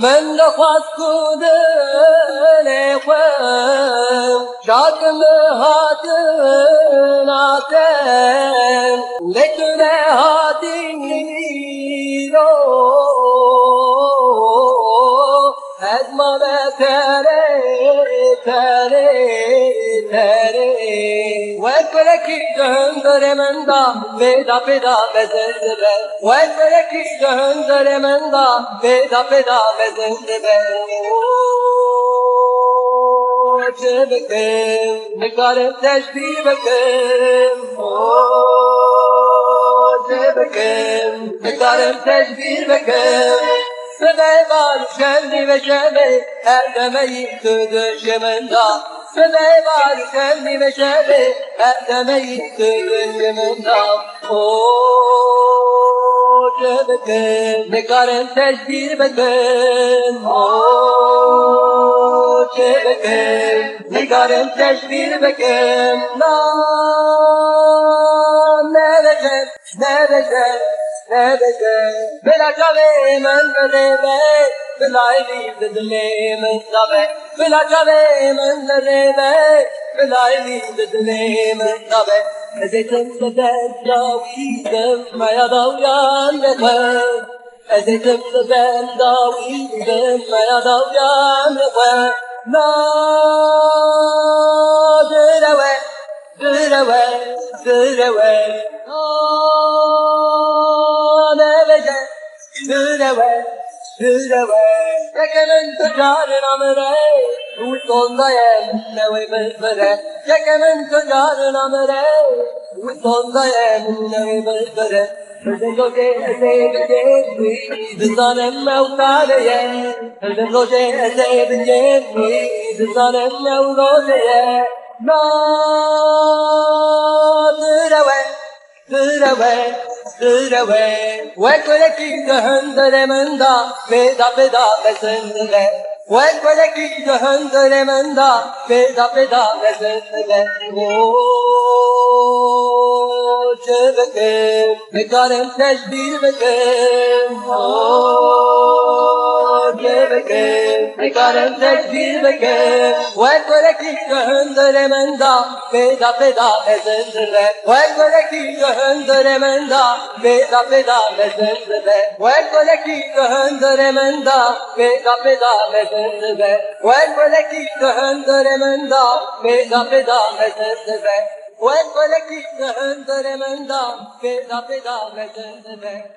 من دخلت كودن اخوان شاك مهاتن عتن لكن هاتين هد ما تري تري تري تره تره تره وكلك جهنم من دا بيدا بيدا بزنده وكلك جهنم من دا بيدا بيدا بزنده بكم نقارن تشبيه بكم بكم نقارن تشبيه بكم فبيبال شمي وشمي أدمي تدش من دا فبيبال شمي وشمي أدمي تدش من دا بكم نقارن تشبيه بكم بكم نقارن تشبيه بكم لا نبجم نبجم نبجم بلا جبه من نبه بلا عيني بدلي من Bila kavem önlerime Bila elinde deneyime Tabe. Ezetim deden daviydim Maya davyan yeter Ezetim deden daviydim Maya davyan yeter Na Dırave Dırave Dırave Na Dırave Dırave Hurravæ, jeg kan inte göra det med dig. Utan dig ämne och i bulbere. Jag kan inte göra det med dig. Utan dig ämne och i bulbere. Hurden låg det ett evigt evigt. Det sa nämma och tade igen. Hurden låg det ett evigt evigt. Det sa nämma och låg igen. Nå, hurravæ, hurravæ. திருவே உயக்குழக்கித ஹந்தரே மந்தா பேத பேதா பெசந்தே உயக்குழக்கித ஹந்தரே மந்தா பேத பேதா பெசந்தே ஓ شبكة بكرم تجديد بكم Wekoleki gönderemenda, Veda veda besendele. Wekoleki gönderemenda, Veda veda besendele. وين ولك هندر من دا في دا في دا مجند